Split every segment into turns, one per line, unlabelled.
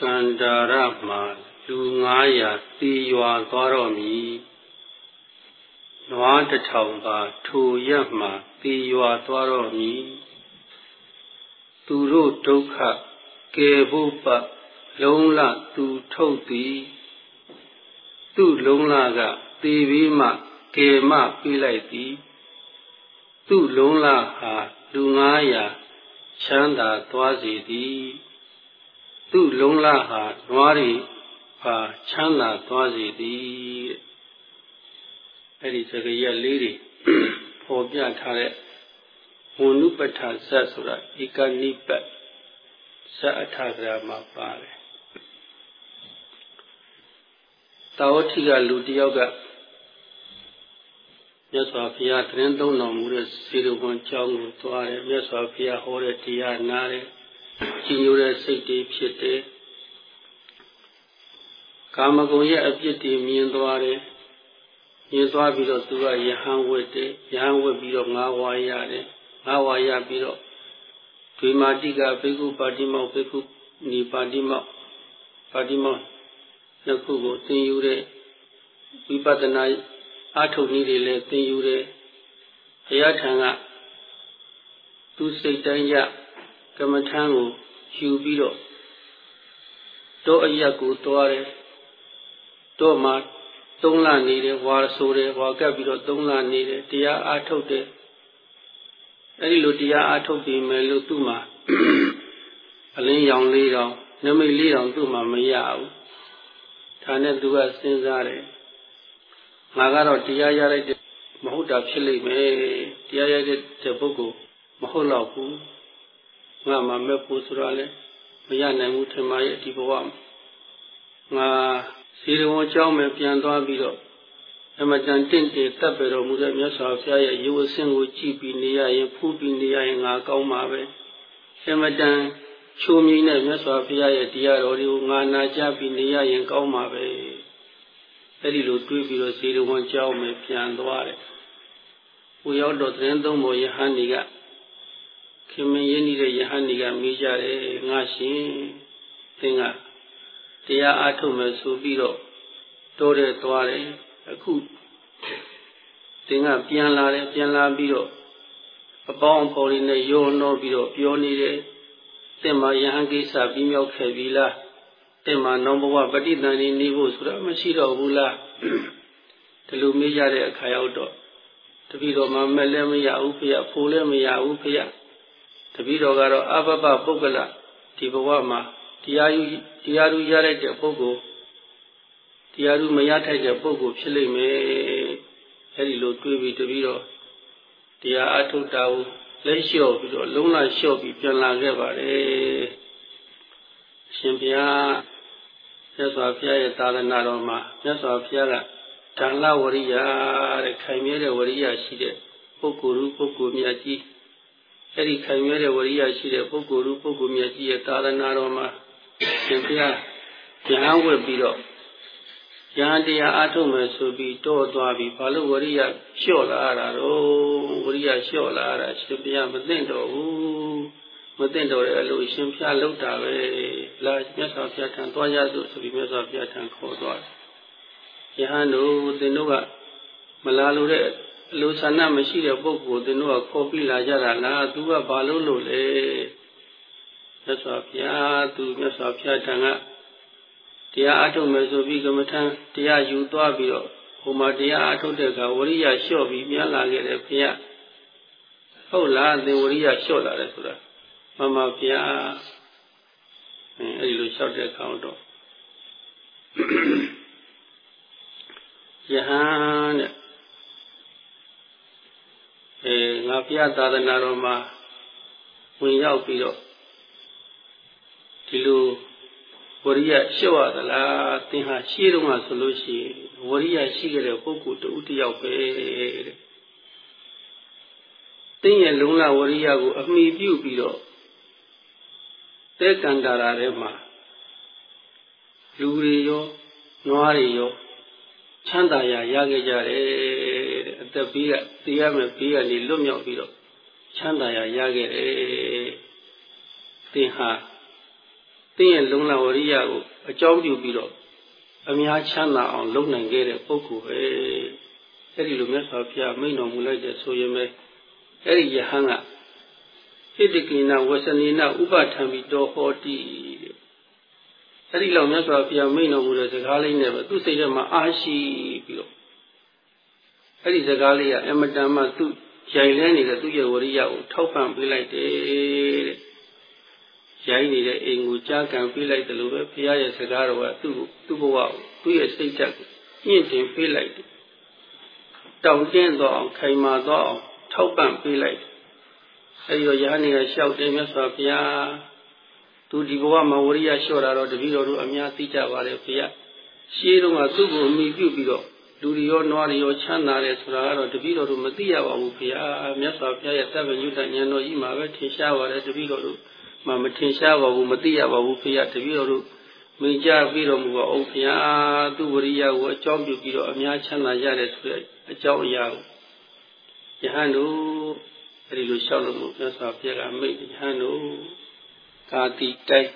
ကန္တာရမှာလူ900တီရွာသွားတော့မည်နွားတစ်ထောင်ပါထိုရက်မှာတီရွာသွားတော့မည်သူတို့ဒုက္ခကယ်ဖို့ပလုံးလသူထုတ်သည်သူ့လုံးလကသေပြီးမှကယ်မပေးလိုက်သည်သူ့လုံးလဟာလူ900ချမ်းသာသွားစေသည် သူ့လုံးလဟာနွားတွေဟာချမ်းသာသွားစေသည်အဲ့ဒီစကားရလေးတွေပေါ်ပြထားတဲ့ဝဏုပဋ္ဌာဇတ်ဆိုတာဧကနိပတ်ဇတ်အထာဂရမှာပါတယ်တာဝတိကလူတယောက်ကမြတ်စွာဘုရားသတင်းသုံးတော်မူတဲ့စေတဝန်ကျောင်းကိုသွားတယ်မြတ်စွာဘုရားဟောတဲ့တရားနားတယ် ကြည်ညိုတဲ့စိတ်တွေဖြစ်တယ်ကာမဂုဏ်ရဲ့အပြစ်တွေမြင်သွားတယ်မြင်သွားပြီးတော့သူကယဟန်ဝတ်တယ်ယဟန်ဝတ်ပြီးတော့ငါးဝါရတယ်ငါးဝါရပြီးတော့ဒွေမာတိကဘေကုပါတိမောဘေကုနိပါတိမောပါတိမောနှစ်ခုကိုသင်ယူတဲ့ဝိပဿနာအထုတ်နည်းတွေလည်းသင်ယူတယ်ဘုရားထံကသူစိတ်တိုင်းရကမ္မထံကို ယူပြီးတော့တောအရက်ကိုတွားတယ်တော့မှသုံးလနေတယ်ဝါဆိုတယ်ဝါကပ်ပြီးတော့သုံးလနေတယ်တရားအားထုတ်တယ်အဲ့ဒီလိုတရားအားထုတ်ပြီးမယ်လို့သူ့မှာအလင်းရောင်လေးတောင်နမိတ်လေးတောင်သူ့မှာမရဘူးဒါနဲ့သူကစဉ်းစားတယ်ငါကတော့တရားရလိုက်တဲ့မဟုတ်တာဖြစ်လိမ့်မယ်တရားရတဲ့ပုဂ္ဂိုလ်မဟုတ်တော့ဘူး ငါမှမဲ့ဖို့ဆိုတာလဲမရနိုင်ဘူးထင်ပါရဲ့ဒီဘဝငါစီရဝံကြောင်းမယ်ပြန်သွားပြီးတော့အမတန်တင့်တယ်တပ်ပေတော်မူတဲ့မြတ်စွာဘုရားရဲ့ရုပ်အဆင့်ကိုကြည့်ပြီးနေရရင်ဖူးပြီးနေရရင်ငါကောင်းမှာပဲအမတန်ချိုးမြင်းတဲ့မြတ်စွာဘုရားရဲ့တရားတော်တွေကိုငါနာကြပြီးနေရရင်ကောင်းမှာပဲအဲ့ဒီလိုတွေးပြီးတော့စီရဝံကြောင်းမယ်ပြန်သွားတယ်ဟိုရောက်တော့သတင်းသုံးပေါ်ယဟန်ဒီက ခင်မင်းရင်းနေတဲ့ယဟန်ဒီကမေးကြတယ်ငါရှင်သင်ကတရားအားထုတ်မယ်ဆိုပြီးတော့တိုးတဲ့သွားတယ်အခုသင်ကပြန်လာတယ်ပြန်လာပြီးတော့အပေါင်းအဖော်တွေနဲ့ရောနှောပြီးတော့ပြောနေတယ်သင်မှာယဟန်ကိစ္စပြီးမြောက်ခဲ့ပြီလားသင်မှာနောင်ဘဝပဋိသန္ဓေနေဖို့ဆိုတာမရှိတော့ဘူးလားဒီလိုမေးကြတဲ့အခါရောက်တော့တပည့်တော်မှမဲ့လည်းမရဘူးဖေရဖိုးလည်းမရဘူးဖေရ တပည့်တော်ကတော့အဘဘပုဂ္ဂလဒီဘဝမှာတရားယူတရားယူရတဲ့ပုဂ္ဂိုလ်တရားယူမရထိုက်တဲ့ပုဂ္ဂိုလ်ဖြစ်လိမ့်မယ်အဲဒီလိုတွေးပြီးတပြီးတော့တရားအထုတ်တာကိုလက်လျှော့ပြီးတော့လုံးလလျှော့ပြီးပြန်လာခဲ့ပါတယ်အရှင်ဘုရားမြတ်စွာဘုရားရဲ့သာသနာတော်မှာမြတ်စွာဘုရားကဒါနဝရိယတဲ့ခိုင်မြဲတဲ့ဝရိယရှိတဲ့ပုဂ္ဂိုလ်ရူပုဂ္ဂိုလ်မြတ်ကြီး အဲ့ဒီခိုင်မြဲတဲ့ဝရိယရှိတဲ့ပုဂ္ဂိုလ်ရူပုဂ္ဂိုလ်မြတ်ကြီးရဲ့သာသနာတော်မှာရှင်ဘုရားဉာဏ်ဝတ်ပြီးတော့ဉာဏ်တရားအထုတ်မယ်ဆိုပြီးတောသွားပြီးဘာလို့ဝရိယလျှော့လာရတာတော့ဝရိယလျှော့လာရတာရှင်ဘုရားမသိတော့ဘူးမသိတော့တဲ့အလိုရှင်ဘုရားလောက်တာပဲလာမြတ်စွာဘုရားထံသွားရစို့ဆိုပြီးမြတ်စွာဘုရားထံခေါ်သွားတယ်ယဟန်တို့သင်တို့ကမလာလို့တဲ့အ လိုဆန္ဒမရှိတဲ့ပုဂ္ဂိုလ်သင်တို့ကခေါ်ပြီးလာကြတာလားသူကဘာလို့လို့လဲမြတ်စွာဘုရားသူမြတ်စွာဘုရားထံကတရားအထုတ်မယ်ဆိုပြီးကမ္မထံတရားယူသွားပြီးတော့ဟိုမှာတရားအထုတ်တဲ့အခါဝရိယလျှော့ပြီးပြန်လာခဲ့တယ်ဘုရားဟုတ်လားသင်ဝရိယလျှော့လာတယ်ဆိုတာမမဘုရားအဲအဲဒီလိုလျှော့တဲ့အခါတော့ယဟန်တဲ့ အဲငါဘုရားသာသနာတော်မှာဝင်ရောက်ပြီးတော့ဒီလိုဝရိယရှော့ရသလားသင်ဟာရှေ့တုန်းကဆိုလို့ရှိရင်ဝရိယရှိခဲ့တဲ့ပုဂ္ဂိုလ်တူတယောက်ပဲတဲ့သင်ရဲ့လုံလဝရိယကိုအမိပြုပြီးတော့တဲကန္တာရာထဲမှာလူတွေရောနွားတွေရောချမ်းသာရာရခဲ့ကြတယ် တဲ့အသက်ဘေးကတရားမဲ့ဘေးကနေလွတ်မြောက်ပြီးတော့ချမ်းသာရာရခဲ့တယ်သင်ဟာသင့်ရဲ့လုံလဝရိယကိုအကြောင်းပြုပြီးတော့အများချမ်းသာအောင်လုပ်နိုင်ခဲ့တဲ့ပုဂ္ဂိုလ်ပဲအဲ့ဒီလိုမြတ်စွာဘုရားမိန့်တော်မူလိုက်တဲ့ဆိုရင်ပဲအဲ့ဒီယဟန်ကဟိတကိနာဝဆနိနာဥပထံပြီးတော်ဟောတိအဲ့ဒီလောက်မြတ်စွာဘုရားမိန့်တော်မူတဲ့စကားလေးနဲ့ပဲသူ့စိတ်ထဲမှာအားရှိပြီးတော့ အဲ့ဒီစကားလေးကအမတန်မှသူ့ရိုင်လဲနေတဲ့သူ့ရဲ့ဝရိယကိုထောက်ပံ့ပေးလိုက်တယ်တဲ့ရိုင်းနေတဲ့အိမ်ကိုကြားကန်ပေးလိုက်တယ်လို့ပဲဘုရားရဲ့စကားတော်ကသူ့ကိုသူ့ဘဝကိုသူ့ရဲ့စိတ်ဓာတ်ကိုညှင့်တင်ပေးလိုက်တယ်တောင့်တင်းသောအောင်ခိုင်မာသောအောင်ထောက်ပံ့ပေးလိုက်တယ်အဲဒီတော့ယဟန်နေကလျှောက်တယ်မြတ်စွာဘုရားသူဒီဘဝမှာဝရိယလျှော့တာတော့တပည့်တော်တို့အများသိကြပါတယ်ဘုရားရှေးတုန်းကသူ့ကိုအမိပြုပြီးတော့ လူတွေရောနွားတွေရောချမ်းသာတယ်ဆိုတာကတော့တပည့်တော်တို့မသိရပါဘူးဘုရားမြတ်စွာဘုရားရဲ့သဗ္ဗညုတဉာဏ်တော်ကြီးမှာပဲထင်ရှားပါတယ်တပည့်တော်တို့မှမထင်ရှားပါဘူးမသိရပါဘူးဘုရားတပည့်တော်တို့မိကြပြီးတော်မူပါအောင်ဘုရားသူဝရိယကိုအကြောင်းပြုပြီးတော့အများချမ်းသာရတယ်ဆိုတဲ့အကြောင်းအရာကိုယဟန်တို့အဲဒီလိုလျှောက်လို့မြတ်စွာဘုရားကမိတ်ယဟန်တို့ကာတိတိုက်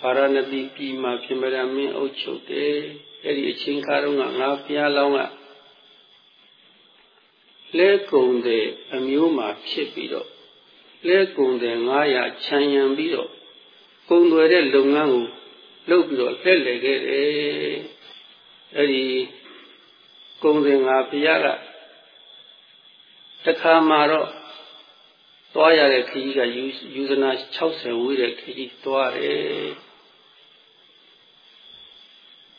ပါရဏတိပြည်မှာပြမရမင်းအုပ်ချုပ်တယ် အဲ့ဒီအချင်းကားတော့ငါဘုရားလောင်းကလဲကုံတဲ့အမျိုးမှာဖြစ်ပြီးတော့လဲကုံတဲ့900ခြံရံပြီးတော့ကုံွယ်တဲ့လုပ်ငန်းကိုလုပ်ပြီးတော့လှည့်လည်ခဲ့တယ်အဲ့ဒီကုံတဲ့ငါဘုရားကတခါမှတော့သွားရတဲ့ခကြီးကယူဇနာ60ဝေးတဲ့ခကြီးသွားတယ်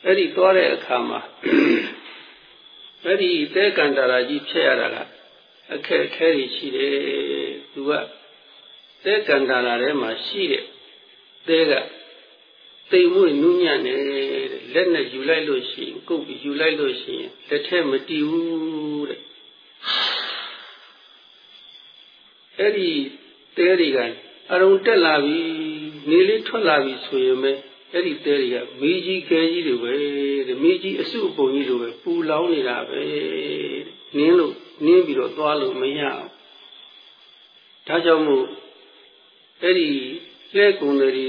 အဲ့ဒီသွားတဲ့အခါမှာအဲ့ဒီတဲကန္တာရာကြီးဖြစ်ရတာကအခက်အခဲတွေရှိတယ်သူကတဲကန္တာရာထဲမှာရှိတဲ့တဲကတိမ်မွေ့နူးညံ့တယ်လက်နဲ့ယူလိုက်လို့ရှိရင်ကုတ်ပြီးယူလိုက်လို့ရှိရင်လက်ထဲမတီးဘူးတဲ့အဲ့ဒီတဲတွေကအရုံတက်လာပြီနေလေးထွက်လာပြီဆိုရင်ပဲ အဲ့ဒီတဲတွေကမိကြီးခဲကြီးတွေပဲတဲ့မိကြီးအစုအပုံကြီးလိုပဲပူလောင်နေတာပဲနင်းလို့နင်းပြီးတော့သွားလို့မရအောင်ဒါကြောင့်မို့အဲ့ဒီလဲကုံတွေ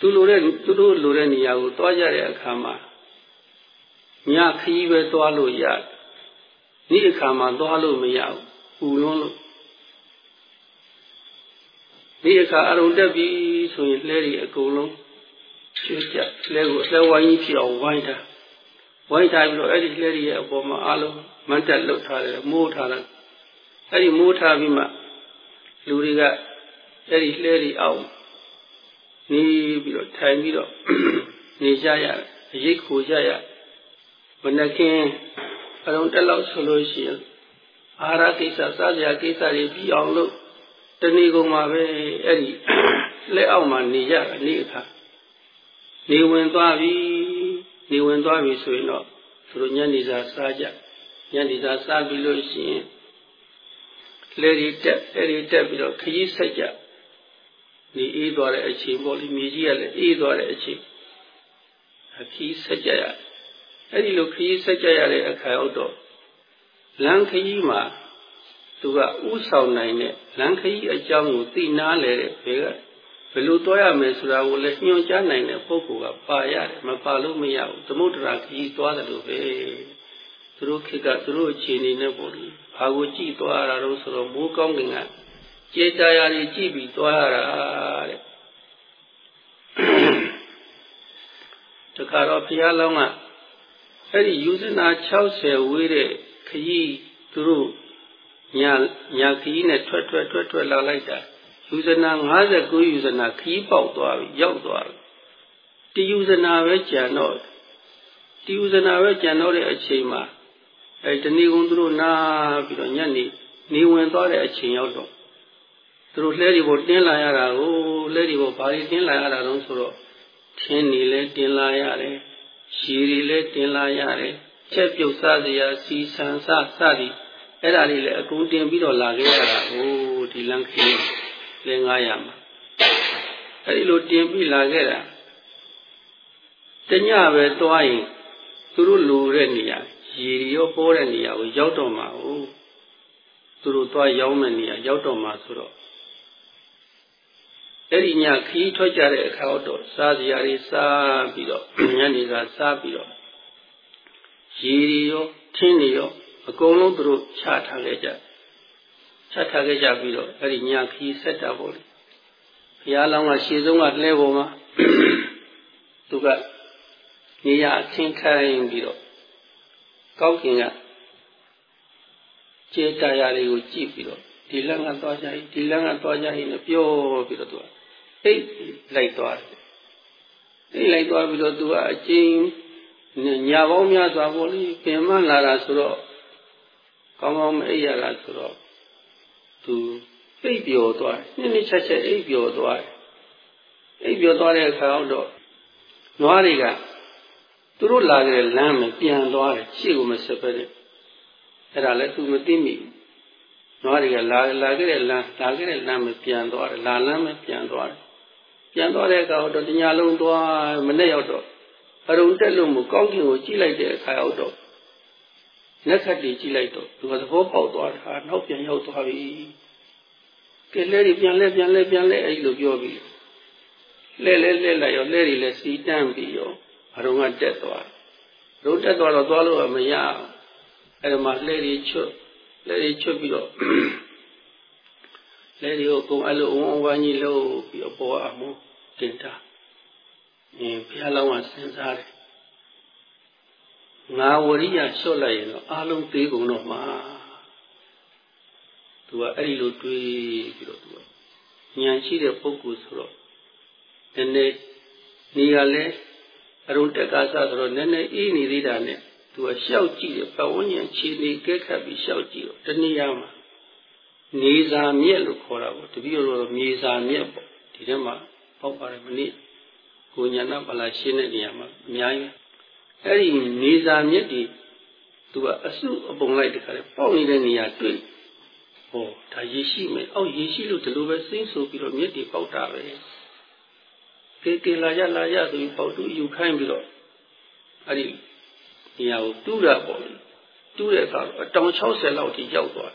သူလိုတဲ့သူတို့လိုတဲ့နေရာကိုသွားကြတဲ့အခါမှာညခီးပဲသွားလို့ရတယ်ဒီအခါမှာသွားလို့မရဘူးပူလွန်းလို့ဒီအခါအရုံတက်ပြီဆိုရင်လှဲတွေအကုန်လုံး ကျွတ်ကြလှဲကိုလှဲဝိုင်းကြီးဖြစ်အောင်ဝိုင်းထားဝိုင်းထားပြီးတော့အဲ့ဒီလှဲတွေရဲ့အပေါ်မှာအလုံးမန်တက်လှုပ်ထားတယ်မိုးထားတယ်အဲ့ဒီမိုးထားပြီးမှလူတွေကအဲ့ဒီလှဲတွေအောက်နေပြီးတော့ထိုင်ပြီးတော့နေကြရအရေးခိုကြရမနခင်အလုံးတက်လောက်ဆိုလို့ရှိရင်အာဟာရကိစ္စစားစရာကိစ္စတွေပြီးအောင်လို့တဏီကုံမှာပဲအဲ့ဒီလက်အောက်မှာနေရအနေအခါ နေဝင်သွားပြီနေဝင်သွားပြီဆိုရင်တော့သူတို့ညနေစာစားကြညနေစာစားပြီးလို့ရှိရင်လေဒီတက်အဲ့ဒီတက်ပြီးတော့ခကြီးဆက်ကြနေအေးသွားတဲ့အချိန်ပေါ့လေမြေကြီးကလည်းအေးသွားတဲ့အချိန်ခကြီးဆက်ကြရအဲ့ဒီလိုခကြီးဆက်ကြရတဲ့အခါရောက်တော့လမ်းခကြီးမှာသူကဥဆောင်နိုင်တဲ့လမ်းခကြီးအကြောင်းကိုသိနာလဲတဲ့ဘယ်က ဘယ်လိုတွားရမယ်ဆိုတာကိုလည်းညွှန်ကြားနိုင်တဲ့ပုဂ္ဂိုလ်ကပါရတယ်မပါလို့မရဘူးသမုဒ္ဒရာခကြီးတွားတယ်လို့ပဲသူတို့ခေတ်ကသူတို့အခြေအနေနဲ့ပေါ့လေဘာကိုကြည့်သွားရတာလို့ဆိုတော့မိုးကောင်းကင်ကကြေတာရာတွေကြည့်ပြီးသွားရတာတဲ့တခါတော့ဘုရားလောင်းကအဲ့ဒီယူဇနာ60ဝေးတဲ့ခကြီးသူတို့ညာညာခကြီးနဲ့ထွက်ထွက်ထွက်ထွက်လာလိုက်တာ ယူဇနာ59ယူဇနာခကြီးပေါက်သွားပြီရောက်သွားပြီတယူဇနာပဲကြံတော့တယူဇနာပဲကြံတော့တဲ့အချိန်မှာအဲတဏီကုံသူတို့နားပြီးတော့ညနေနေဝင်သွားတဲ့အချိန်ရောက်တော့သူတို့လှဲဒီပေါ်တင်းလာရတာကိုလှဲဒီပေါ်ဘာတွေတင်းလာရတာတုံးဆိုတော့ထင်းနေလဲတင်းလာရတယ်ရှည်တွေလဲတင်းလာရတယ်ချက်ပြုတ်စားစရာစီဆန်စစသည်အဲ့ဒါလေးလည်းအကုန်တင်ပြီးတော့လာခဲ့ရတာဟိုဒီလမ်းခ င်းလဲ900မှာအဲ့ဒီလိုတင်ပြီးလာခဲ့တာတညပဲတွားရင်သူတို့လိုတဲ့နေရာရေရောပေါ်တဲ့နေရာကိုရောက်တော့မှာဟုတ်သူတို့တွားရောက်မဲ့နေရာရောက်တော့မှာဆိုတော့တအဲ့ဒီညခီးထွက်ကြတဲ့အခါတော့စားစရာတွေစားပြီးတော့ညနေကစားပြီးတော့ရေတွေရောထင်းတွေရောအကုန်လုံးသူတို့ချထားခဲ့ကြ ချထားခဲ့ကြပြီးတော့အဲ့ဒီညခီးဆက်တာပေါ့လေဘုရားလောင်းကရှေ့ဆုံးကလှဲပေါ်မှာသူကနေရာအချင်းခိုင်းပြီးတော့ကောက်ကင်ကကျေတရားတွေကိုကြည့်ပြီးတော့ဒီလမ်းကသွားကြရင်ဒီလမ်းကသွားကြရင်လည်းပြောပြီးတော့သူကအိတ်လိုက်သွားတယ်အိတ်လိုက်သွားပြီးတော့သူကအချင်းညာပေါင်းများစွာပေါ့လေပြင်မလာတာဆိုတော့ကောင်းကောင်းမအိပ်ရတာဆိုတော့ သူအိပ်ပျော်သွားတယ်နှစ်နှစ်ချက်ချက်အိပ်ပျော်သွားတယ်အိပ်ပျော်သွားတဲ့အခါတော့နွားတွေကသူတို့လာကြတဲ့လမ်းမှာပြန်သွားတယ်ရှေ့ကိုမဆက်ပဲတဲ့အဲ့ဒါလည်းသူမသိမိနွားတွေကလာလာခဲ့တဲ့လမ်းလာခဲ့တဲ့လမ်းမှာပြန်သွားတယ်လာလမ်းမှာပြန်သွားတယ်ပြန်သွားတဲ့အခါတော့တညာလုံးသွားမနဲ့ရောက်တော့အရုံတက်လို့မကောင်းကင်ကိုကြည့်လိုက်တဲ့အခါရောက်တော့ လက်ခတ်တွေကြည့်လိုက်တော့သူကသဘောပေါက်သွားတာနောက်ပြန်ရောက်သွားပြီကဲလဲတွေပြန်လဲပြန်လဲပြန်လဲအဲ့လိုပြောပြီးလဲလဲလဲလိုက်ရောလဲတွေလဲစီတန်းပြီးရောအရုံကတက်သွားရုံတက်သွားတော့သွားလို့မရအဲ့ဒါမှလဲတွေချွတ်လဲတွေချွတ်ပြီးတော့လဲတွေကိုအကုန်အဲ့လိုအဝန်းဝန်းကြီးလို့ပြီးတော့ပေါ်အမှုတင်တာအင်းဘုရားလောင်းကစဉ်းစားတယ် ငါဝရိယလျှော့လိုက်ရင်တော့အလုံးသေးကုန်တော့မှာသူကအဲ့ဒီလိုတွေးပြီးတော့သူကဉာဏ်ရှိတဲ့ပုဂ္ဂိုလ်ဆိုတော့နည်းနည်းနေရာလဲအရုံတက်ကစားဆိုတော့နည်းနည်းအေးနေသေးတာနဲ့သူကရှောက်ကြည့်တယ်ပတ်ဝန်းကျင်ခြေနေကဲခတ်ပြီးရှောက်ကြည့်တော့တနည်းအားမှာနေစာမြက်လို့ခေါ်တာပေါ့တပည့်တော်မြေစာမြက်ပေါ့ဒီထဲမှာပေါက်ပါတယ်မနည်းကိုညာနာပလာရှင်းတဲ့နေရာမှာအများကြီး အဲ့ဒီနေစာမြက်ဒီသူကအစုအပုံလိုက်တခါလေပေါက်နေတဲ့နေရာတွေ့ဟောဒါရေရှိမယ်အောက်ရေရှိလို့ဒီလိုပဲစိမ့်ဆိုပြီးတော့မြက်တွေပေါက်တာပဲကေကေလာရလာရဆိုပြီးပေါက်တူယူခိုင်းပြီးတော့အဲ့ဒီနေရာကိုတူးတာပေါ့လေတူးတဲ့အခါအတောင်60လောက်ထိရောက်သွား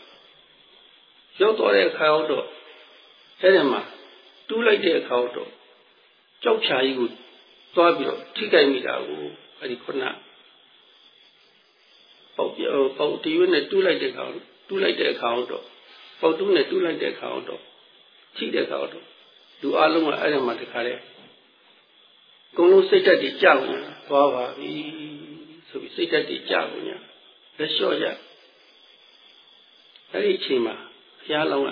ရောက်သွားတဲ့အခါတော့အဲ့ဒီမှာတူးလိုက်တဲ့အခါတော့ကြောက်ဖြာကြီးကိုသွားပြီးတော့ထိကြိုက်မိတာကို အဲ့ဒီခုနပေါက်ပြောပေါက်တီးရွနဲ့တူးလိုက်တဲ့အခါတူးလိုက်တဲ့အခါတော့ပေါက်တူးနဲ့တူးလိုက်တဲ့အခါတော့ထိတဲ့အခါတော့လူအလုံးကအဲ့ဒီမှာတခါလေကုံလုံးစိတ်ဓာတ်ကြီးကြောက်နေသွားပါပြီဆိုပြီးစိတ်ဓာတ်ကြီးကြောက်နေလက်လျှော့ရအဲ့ဒီအချိန်မှာဘုရားလောင်းက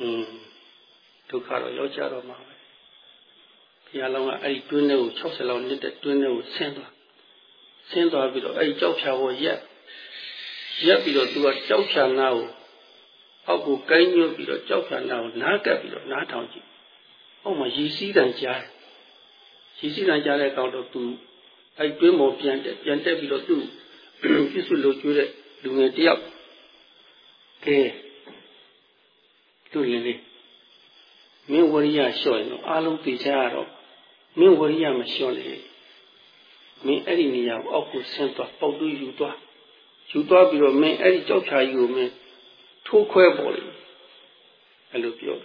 อืมဒုက္ခတော့ရောက်ကြတော့မှာပဲ ဘုရားလောင်းကအဲ့ဒီတွင်းထဲကို60လောက်နစ်တဲ့တွင်းထဲကိုဆင်းသွားဆင်းသွားပြီးတော့အဲ့ဒီကြောက်ဖြာပေါ်ရက်ရက်ပြီးတော့သူကကြောက်ဖြာနာကိုအောက်ကိုကိုင်းညွတ်ပြီးတော့ကြောက်ဖြာနာကိုနားကပ်ပြီးတော့နားထောင်ကြည့်အောက်မှာရည်စည်းတန်ကြားတယ်ရည်စည်းတန်ကြားတဲ့ကောင်တော့သူအဲ့တွင်းပေါ်ပြန်တက်ပြန်တက်ပြီးတော့သူ့ပြစ်စုလို့ကျွေးတဲ့လူငယ်တယောက်ကဲသူ့လင်းလေးမင်းဝရိယလျှော့ရင်တော့အားလုံးသိချရတော့ မင်းဝရိယမလျှော့လေမင်းအဲ့ဒီနေရာကိုအောက်ကိုဆင်းသွားပေါက်တူးယူသွားယူသွားပြီးတော့မင်းအဲ့ဒီကြောက်ဖြာကြီးကိုမင်းထိုးခွဲပေါ်လေအဲ့လိုပြော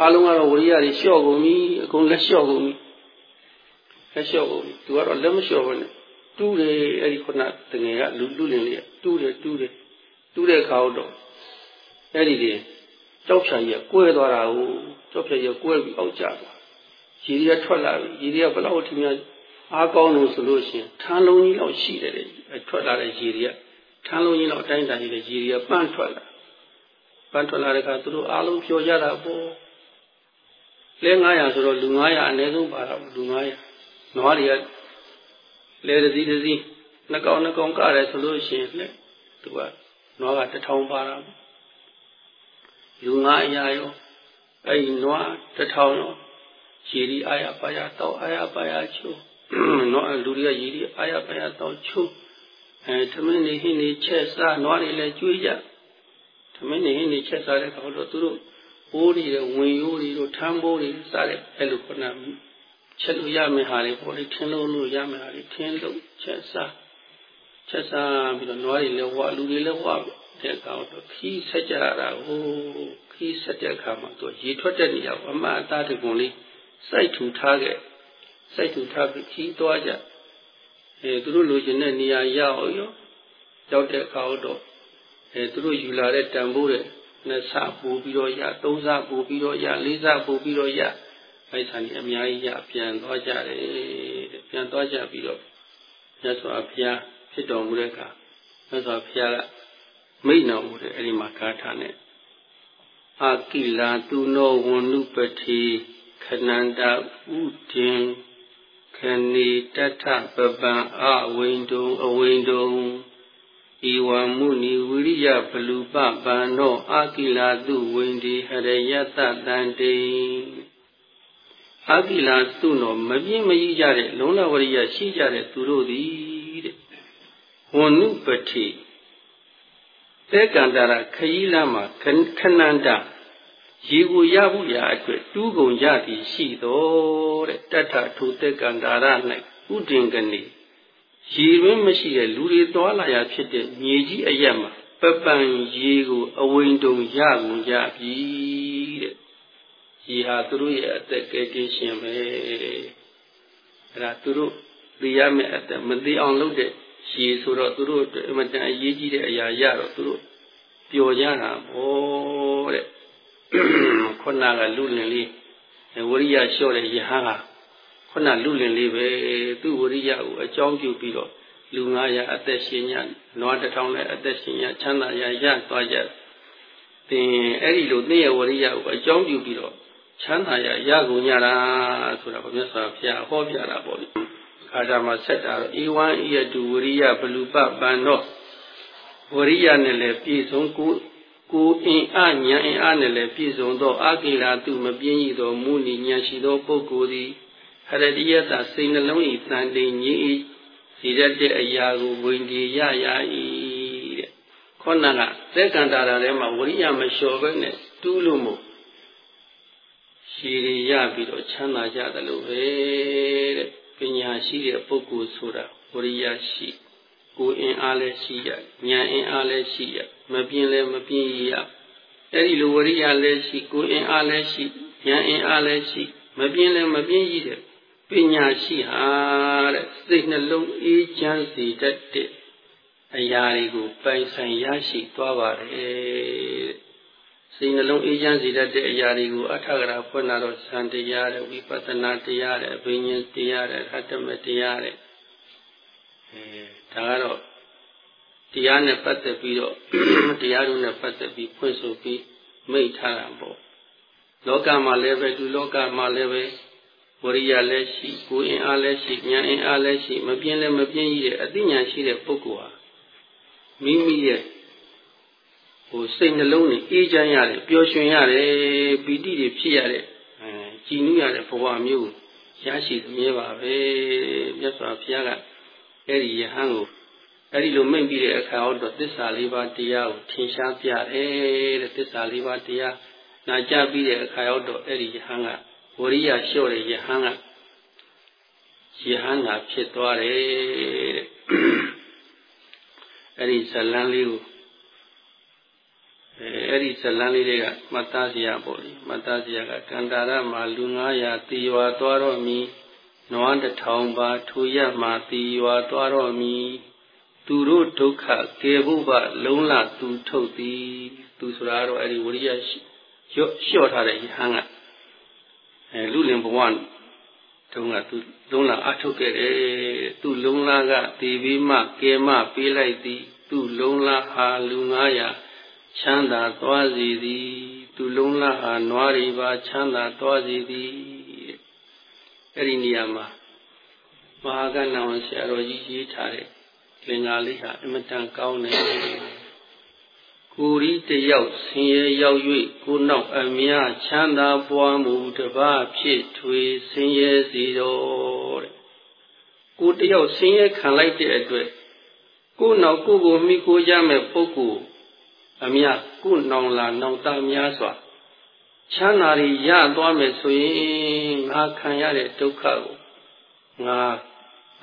အားလုံးကတော့ဝရိယတွေလျှော့ကုန်ပြီအကုန်လက်လျှော့ကုန်ပြီလက်လျှော့ကုန်ပြီသူကတော့လက်မလျှော့ဘူးနဲ့တူးတယ်အဲ့ဒီခုနတငယ်ကလူလူလင်လေးတူးတယ်တူးတယ်တူးတဲ့ခါတော့အဲ့ဒီတွေကြောက်ဖြာကြီးကွဲသွားတာကိုကြောက်ဖြာကြီးကွဲပြီးအောက်ကျသွား ရေတွေကထွက်လာပြီရေတွေကဘလောက်ထိများအားကောင်းလို့ဆိုလို့ရှိရင်ထန်းလုံးကြီးလောက်ရှိတယ်ထွက်လာတဲ့ရေတွေကထန်းလုံးကြီးလောက်အတိုင်းတာကြီးတဲ့ရေတွေကပန်းထွက်လာပန်းထွက်လာတဲ့အခါသူတို့အားလုံးပျော်ကြတာပေါ့လဲ900ဆိုတော့လူ900အနည်းဆုံးပါတော့လူ900နွားတွေကလဲတစ်စီးတစ်စီးနှကောင်နှကောင်ကတယ်ဆိုလို့ရှိရင်လေသူကနွားကတစ်ထောင်ပါတာလူ900ရောအဲ့ဒီနွားတစ်ထောင်ရော ရေဒီအာရပါရတောက်အာရပါရချိုးနော်လူတွေကရေဒီအာရပါရတောက်ချိုးအဲသမင်းနေဟင်းနေချက်စားနွားတွေလည်းကျွေးကြသမင်းနေဟင်းနေချက်စားတဲ့ခါတော့သူတို့ပိုးတွေဝင်ရိုးတွေတို့ထမ်းပိုးတွေစားတဲ့အဲ့လိုခုနချက်လို့ရမယ့်ဟာတွေပေါ်လေထင်းလို့လို့ရမယ့်ဟာတွေထင်းလို့ချက်စားချက်စားပြီးတော့နွားတွေလည်းဝါလူတွေလည်းဝါတဲ့ကောင်တော့ခီးဆက်ကြတာဟိုခီးဆက်တဲ့အခါမှာသူရေထွက်တဲ့နေရာအမှအသားတကွန်လေး စိုက်ထူထားခဲ့စိုက်ထူထားပြီးခီးသွားကြအဲသူတို့လိုချင်တဲ့နေရာရောက်ရောရောက်တဲ့အခါတော့အဲသူတို့ယူလာတဲ့တန်ဖိုးတဲ့နှစ်ဆပို့ပြီးတော့ရသုံးဆပို့ပြီးတော့ရလေးဆပို့ပြီးတော့ရအဲ့ဆန်ကြီးအများကြီးရပြန်သွားကြတယ်ပြန်သွားကြပြီးတော့မြတ်စွာဘုရားဖြစ်တော်မူတဲ့အခါမြတ်စွာဘုရားကမိန့်တော်မူတဲ့အဲ့ဒီမှာဂါထာနဲ့အာကိလာသူနောဝန္နုပတိ ခဏန္တာဥဒင်ခဏီတထပပံအဝိန္တုံအဝိန္တုံဤဝမုနိဝိရိယဘလူပပံနောအာကိလာတုဝိန္ဒီဟရယတတန္တေအာကိလာတုနောမပြင်းမကြီးကြတဲ့လုံလဝရိယရှိကြတဲ့သူတို့သည်တဲ့ဝန္နုပတိသေကန္တရာခရီးလမ်းမှာခဏန္တ ရေကိုရဖို့ရာအတွက်တူးကုန်ကြသည်ရှိတော်တဲ့တထထုသေကန္တရာ၌ဥဒင်ကနေရေရင်းမရှိတဲ့လူတွေသွားလာရဖြစ်တဲ့မြေကြီးအရက်မှာပပံရေကိုအဝိန်တုံရကုန်ကြပြီတဲ့ရေဟာသူတို့ရဲ့အသက်ကဲကင်းရှင်ပဲအဲ့ဒါသူတို့သိရမယ့်အသက်မသိအောင်လုပ်တဲ့ရေဆိုတော့သူတို့အမတန်အရေးကြီးတဲ့အရာရတော့သူတို့ပျော်ကြတာပေါ့တဲ့ ခုနကလူလင်လေးဝရိယလျှော့တဲ့ယဟန်ဟာခုနလူလင်လေးပဲသူ့ဝရိယကိုအကြောင်းပြုပြီးတော့လူ900အသက်ရှင်ညနွားတစ်ထောင်နဲ့အသက်ရှင်ညချမ်းသာရရသွားကြသင်အဲ့ဒီလိုသင်ရဲ့ဝရိယကိုအကြောင်းပြုပြီးတော့ချမ်းသာရရကုန်ကြတာဆိုတာဘုရားဆောဘုရားဟောပြတာပေါ့လေခါတာမှာဆက်တာတော့ဧဝံဤယတုဝရိယဘလူပပန်တော့ဝရိယနဲ့လည်းပြည့်စုံကို ကိုအင်အညာအင်အနဲ့လည်းပြည့်စုံသောအာကိလာသူမပြင်းရသောမုနိညာရှိသောပုဂ္ဂိုလ်သည်ဟရတိယတစိတ်နှလုံးဤတန်တိန်ကြီးဤစီရတဲ့အရာကိုဝင်ဒီရရ၏တဲ့ခေါဏကသက်ကန္တာရာထဲမှာဝရိယမလျှော်ပဲနဲ့တူးလို့မို့ရှည်ရရပြီးတော့ချမ်းသာကြတယ်လို့ပဲတဲ့ပညာရှိတဲ့ပုဂ္ဂိုလ်ဆိုတာဝရိယရှိကိုအင်အားလည်းရှိရဉာဏ်အင်အားလည်းရှိရ မပြင်းလည်းမပြင်းရအဲ့ဒီလိုဝရိယလည်းရှိကိုအင်အားလည်းရှိဉာဏ်အင်အားလည်းရှိမပြင်းလည်းမပြင်းရတဲ့ပညာရှိဟာတဲ့စိတ်နှလုံးအေးချမ်းစေတတ်တဲ့အရာတွေကိုပိုင်ဆိုင်ရရှိသွားပါတယ်စိတ်နှလုံးအေးချမ်းစေတတ်တဲ့အရာတွေကိုအထာဂရဖွင့်လာတော့သံတရားတဲ့ဝိပဿနာတရားတဲ့အဘိညာဉ်တရားတဲ့အတ္တမတရားတဲ့အဲဒါကတော့ တရားနဲ့ပတ်သက်ပြီးတော့တရားတို့နဲ့ပတ်သက်ပြီးဖွင့်ဆိုပြီးမိတ်ထားတာပေါ့လောကမှာလည်းပဲဒီလောကမှာလည်းပဲဝရိယလည်းရှိကိုယ်အင်အားလည်းရှိဉာဏ်အင်အားလည်းရှိမပြင်းလည်းမပြင်းကြီးတဲ့အသိဉာဏ်ရှိတဲ့ပုဂ္ဂိုလ်ဟာမိမိရဲ့ဟိုစိတ်နှလုံးနဲ့အေးချမ်းရတယ်ပျော်ရွှင်ရတယ်ပီတိတွေဖြစ်ရတဲ့အဲကြည်နူးရတဲ့ဘဝမျိုးရရှိမြဲပါပဲမြတ်စွာဘုရားကအဲ့ဒီယဟန်ကို အဲ့ဒီလိုမိန့်ပြီးတဲ့အခါတော့သစ္စာလေးပါးတရားကိုထင်ရှားပြတယ်တဲ့သစ္စာလေးပါးတရားနာကြပြီးတဲ့အခါရောက်တော့အဲ့ဒီယဟန်ကဝရိယလျှော့တဲ့ယဟန်ကယဟန်သာဖြစ်သွားတယ်တဲ့အဲ့ဒီဇလန်းလေးကိုအဲ့ဒီဇလန်းလေးတွေကမှတ်သားစရာပေါ့လေမှတ်သားစရာကကန္တာရမှာလူ900တီရွာသွားတော့မီနွားတစ်ထောင်ပါထိုရမှာတီရွာသွားတော့မီ သူတို့ဒုက္ခကယ်ဖို့ပါလုံးလသူထုတ်သည်သူဆိုတာတော့အဲ့ဒီဝရိယလျှော့ထားတဲ့ယဟန်ကအဲလူလင်ဘဝတုန်းကသူလုံးလာအထုတ်ခဲ့တယ်သူလုံးလာကတေပြီးမှကဲမပေးလိုက်သည်သူလုံးလာဟာလူ900ချမ်းသာသွားစီသည်သူလုံးလာဟာနွားရီပါချမ်းသာသွားစီသည်အဲ့ဒီနေရာမှာမဟာကဏ္ဍဝန်ဆရာတော်ကြီးရေးထားတဲ့ လင်္ကာလေးဟာအမတန်ကောင်းတယ်ကိုရီတယောက်ဆင်းရဲရောက်၍ကိုနောက်အမြချမ်းသာပွားမှုတပါဖြစ်ထွေဆင်းရဲစီတော်တဲ့ကိုတယောက်ဆင်းရဲခံလိုက်တဲ့အတွက်ကိုနောက်ကိုကိုမိကိုရမဲ့ပုဂ္ဂိုလ်အမြကိုနောင်လာနောင်တများစွာချမ်းသာတွေရသွားမယ်ဆိုရင်ငါခံရတဲ့ဒုက္ခကိုငါ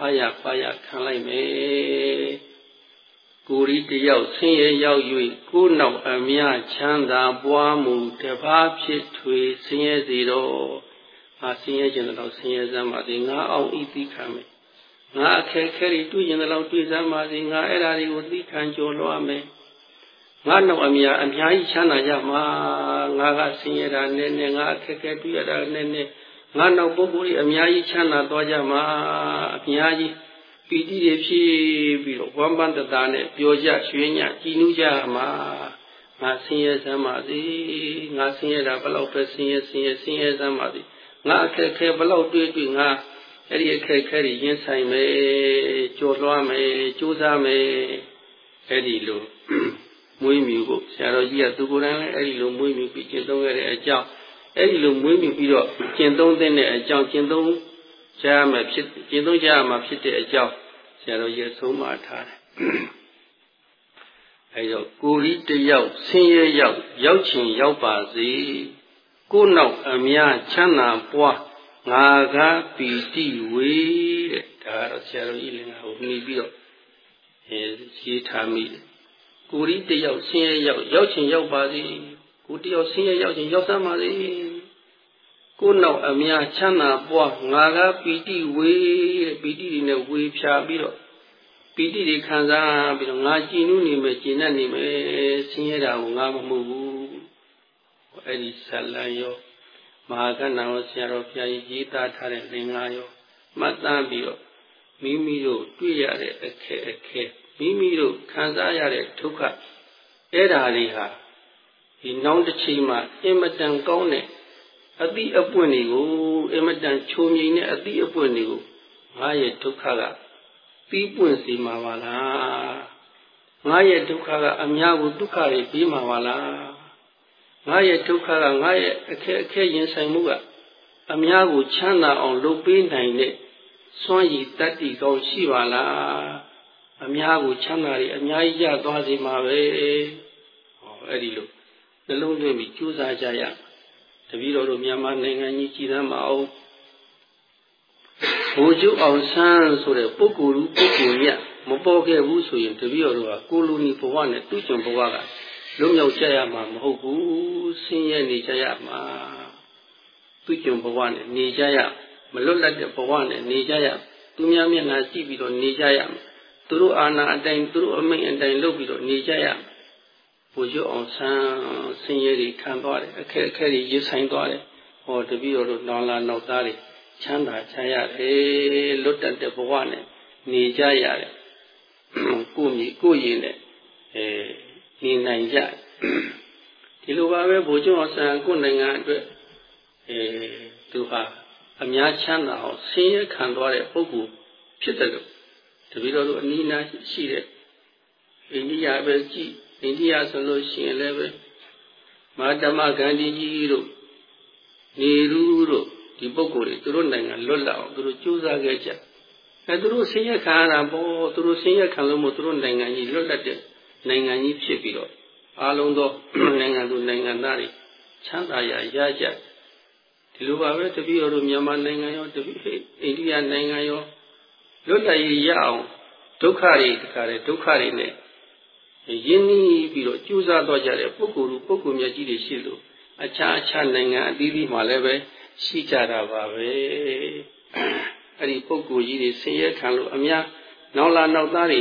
အာရပါရခံလိုက်မယ်ကိုရီတယောက်ဆင်းရဲရောက်၍ကိုနောက်အမြချမ်းသာပွားမှုတပါးဖြစ်ထွေဆင်းရဲစေတော့ငါဆင်းရဲခြင်းတော့ဆင်းရဲစမ်းပါစေငါအောင်ဤသိခံမယ်ငါအခက်ခဲတွေတွေ့ရင်တော့တွေ့စမ်းပါစေငါအဲ့ဒါတွေကိုသိခံကြော်လွှားမယ်ငါနောက်အမြအများကြီးချမ်းသာကြမှာငါကဆင်းရဲတာနဲ့နဲ့ငါအခက်ခဲတွေ့ရတာနဲ့နဲ့ ငါနောက်ပုဂ္ဂိုလ်တွေအများကြီးချမ်းသာသွားကြမှာအများကြီးပီတိတွေဖြစ်ပြီးတော့ဝမ်းပန်းတတာနဲ့ပျော်ကြရွှင်ညကြည်နူးကြမှာငါဆင်းရဲစမ်းပါစေငါဆင်းရဲတာဘလောက်ပဲဆင်းရဲဆင်းရဲဆင်းရဲစမ်းပါစေငါအခက်ခဲဘလောက်တွေ့တွေ့ငါအဲ့ဒီအခက်ခဲတွေရင်ဆိုင်မယ်ကြော်လွှားမယ်ကြိုးစားမယ်အဲ့ဒီလိုမွေးမြူဖို့ဆရာတော်ကြီးကသူကိုယ်တိုင်လည်းအဲ့ဒီလိုမွေးမြူပြီးကျင့်သုံးခဲ့တဲ့အကြောင်း အဲ့ဒီလိုမွေးမြူပြီးတော့ကျင့်သုံးတဲ့အကြောင်းကျင့်သုံးကြရမှာဖြစ်ကျင့်သုံးကြရမှာဖြစ်တဲ့အကြောင်းဆရာတော်ကြီးဆုံးမထားတယ်အဲဒါကိုရီတယောက်ဆင်းရဲရောက်ရောက်ချင်ရောက်ပါစေကိုနောက်အမြချမ်းသာပွားငါကပီတိဝေတဲ့ဒါကတော့ဆရာတော်ကြီးလည်းဟိုနှီးပြီးတော့အဲရေးထားမိတယ်ကိုရီတယောက်ဆင်းရဲရောက်ရောက်ချင်ရောက်ပါစေကိုတယောက်ဆင်းရဲရောက်ချင်ရောက်စမ်းပါစေ ကိုနောက်အများချမ်းသာပွားငါကပီတိဝေးပီတိတွေနဲ့ဝေဖြာပြီးတော့ပီတိတွေခံစားပြီးတော့ငါကြည်နူးနေမယ်ကျင်တတ်နေမယ်ဆင်းရဲတာကိုငါမမှုဘူးအဲ့ဒီဇလံရောမဟာကဏ္ဍရောဆရာတော်ဘုရားကြီးရေးသားထားတဲ့သင်္ဃာရောမှတ်သားပြီးတော့မိမိတို့တွေ့ရတဲ့အခက်အခဲမိမိတို့ခံစားရတဲ့ဒုက္ခအဲ့ဓာတွေဟာဒီနောက်တစ်ချိန်မှာအင်မတန်ကောင်းတဲ့ အတိအပွင့်တွေကိုအမတန်ချုံငိမ့်တဲ့အတိအပွင့်တွေကိုငါရဲ့ဒုက္ခကပြီးပွင့်စီမှာပါလားငါရဲ့ဒုက္ခကအများကိုဒုက္ခတွေပြီးမှာပါလားငါရဲ့ဒုက္ခကငါရဲ့အခက်အခဲရင်ဆိုင်မှုကအများကိုချမ်းသာအောင်လုပ်ပေးနိုင်တဲ့စွမ်းရည်တတ္တိကောင်းရှိပါလားအများကိုချမ်းသာတွေအများကြီးရသွားစေမှာပဲဟောအဲ့ဒီလိုနှလုံးသွင်းပြီးကြိုးစားကြရ တပည့်တော်တို့မြန်မာနိုင်ငံကြီးကြည်သမ်းမအောင်ဘိုလ်ချုပ်အောင်ဆန်းဆိုတဲ့ပုဂ္ဂိုလ်လူပုဂ္ဂိုလ်မြတ်မပေါ်ခဲ့ဘူးဆိုရင်တပည့်တော်တို့ကကိုလိုနီဘဝနဲ့သူ့ကျွန်ဘဝကလွတ်မြောက်ကြရမှာမဟုတ်ဘူးဆင်းရဲနေကြရမှာသူ့ကျွန်ဘဝနဲ့နေကြရမလွတ်လပ်တဲ့ဘဝနဲ့နေကြရသူများမျက်နှာကြည့်ပြီးတော့နေကြရမှာသူတို့အာဏာအတိုင်းသူတို့အမိန့်အတိုင်းလုပ်ပြီးတော့နေကြရမှာကို ရွတ်အောင်ဆန်းဆင်းရဲတွေခံသွားတယ်အခက်အခဲတွေရဆိုင်သွားတယ်ဟောတပည့်တော်တို့နောင်လာနောက်သားတွေချမ်းသာချမ်းရတယ်လွတ်တတ်တဲ့ဘဝနဲ့နေကြရတယ်ကိုမြည်ကိုရင်နဲ့အဲနေနိုင်ကြဒီလိုပါပဲဘုရားအောင်ဆန်းကိုနိုင်ငံအတွက်အဲသူဟာအများချမ်းသာအောင်ဆင်းရဲခံသွားတဲ့ပုဂ္ဂိုလ်ဖြစ်တယ်လို့တပည့်တော်တို့အနိနာရှိတဲ့အိန္ဒိယပဲကြည့် အိန္ဒိယဆိုလို့ရှိရင်လည်းပဲမဟာဓမ္မဂန္ဒီကြီးတို့နေရူတို့ဒီပုဂ္ဂိုလ်တွေသူတို့နိုင်ငံလွတ်လပ်အောင်သူတို့ကြိုးစားခဲ့ကြအဲသူတို့ဆင်းရဲခံရတာပေါ့သူတို့ဆင်းရဲခံလို့မို့သူတို့နိုင်ငံကြီးလွတ်လပ်တဲ့နိုင်ငံကြီးဖြစ်ပြီးတော့အားလုံးသောနိုင်ငံသူနိုင်ငံသားတွေချမ်းသာရာရကြဒီလိုပါပဲတပည့်တော်တို့မြန်မာနိုင်ငံရောတပည့်အိန္ဒိယနိုင်ငံရောလွတ်လပ်ရေးရအောင်ဒုက္ခတွေတခါတည်းဒုက္ခတွေနဲ့ ရင်းနှီးပြီးတော့ကြိုးစားသွားကြတဲ့ပုဂ္ဂိုလ်လူပုဂ္ဂိုလ်မြတ်ကြီးတွေရှိလို့အခြားအခြားနိုင်ငံအသီးသီးမှာလည်းပဲရှိကြတာပါပဲအဲ့ဒီပုဂ္ဂိုလ်ကြီးတွေဆင်းရဲခံလို့အများနောက်လာနောက်သားတွေ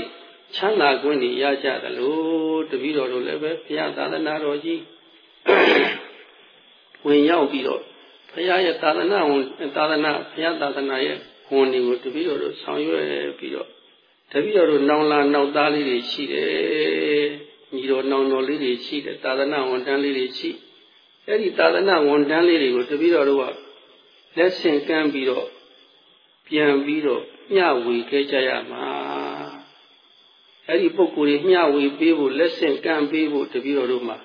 ချမ်းသာခွင့်တွေရကြတယ်လို့တပည့်တော်တို့လည်းပဲဘုရားသာသနာတော်ကြီးဝင်ရောက်ပြီးတော့ဘုရားရဲ့သာသနာဝန်သာသနာဘုရားသာသနာရဲ့ဝန်တွေကိုတပည့်တော်တို့ဆောင်ရွက်ပြီးတော့ တပည့်တော်တို့နောင်လာနောက်သားလေးတွေရှိတယ်ညီတော်နောင်တော်လေးတွေရှိတယ်သာသနာဝန်ထမ်းလေးတွေရှိအဲ့ဒီသာသနာဝန်ထမ်းလေးတွေကိုတပည့်တော်တို့ကလက်ဆင့်ကမ်းပြီးတော့ပြန်ပြီးတော့မျှဝေခဲ့ကြရမှာအဲ့ဒီပုဂ္ဂိုလ်တွေမျှဝေပေးဖို့လက်ဆင့်ကမ်းပေးဖို့တပည့်တော်တို့မှာ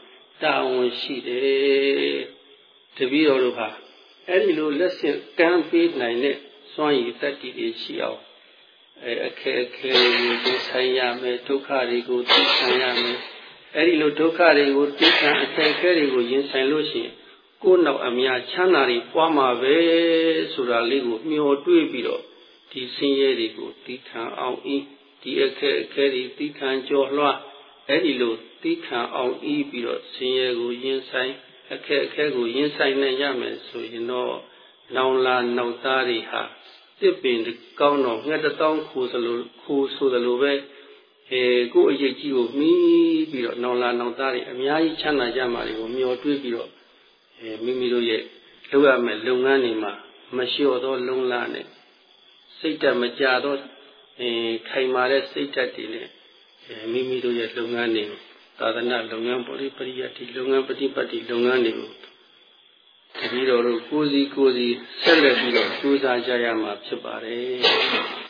တာဝန်ရှိတယ်တပည့်တော်တို့ဟာအဲ့ဒီလိုလက်ဆင့်ကမ်းပေးနိုင်တဲ့စွမ်းရည်တတ္တိတွေရှိအောင် အဲအခက်အခဲတွေကိုဆိုင်ရမယ်ဒုက္ခတွေကိုသိခံရမယ်အဲ့ဒီလိုဒုက္ခတွေကိုသိခံအခက်အခဲတွေကိုရင်ဆိုင်လို့ရှိရင်ကိုယ်နောက်အများချမ်းသာတွေပွားမှာပဲဆိုတာလေးကိုမျှော်တွေးပြီးတော့ဒီဆင်းရဲတွေကိုသိခံအောင်ဤဒီအခက်အခဲတွေတိခံကြော်လွှားအဲ့ဒီလိုတိခံအောင်ဤပြီးတော့ဆင်းရဲကိုရင်ဆိုင်အခက်အခဲကိုရင်ဆိုင်နိုင်ရမယ်ဆိုရင်တော့နောင်လာနောက်သားတွေဟာ တစ်ပင်ကောင်းတော့ငှက်တောင်းခိုးသလိုခိုးဆိုသလိုပဲအဲကိုယ့်အရေးကြီးကိုမီးပြီးတော့နောင်လာနောက်သားတွေအများကြီးချမ်းသာကြမှာတွေကိုမျှော်တွေးပြီးတော့အဲမိမိတို့ရဲ့လုပ်ရမယ့်လုပ်ငန်းတွေမှာမလျှော့သောလုံလာနဲ့စိတ်တက်မကြသောအဲခိုင်မာတဲ့စိတ်တက်တွေနဲ့အဲမိမိတို့ရဲ့လုပ်ငန်းတွေကိုသာသနာလုပ်ငန်းပေါ်လိပရိယတ်ဒီလုပ်ငန်းပฏิပတ်တိလုပ်ငန်းတွေကို တတိတော်တို့ကိုစီကိုစီဆက်လက်ပြီးတော့ကြိုးစားကြရမှာဖြစ်ပါတယ်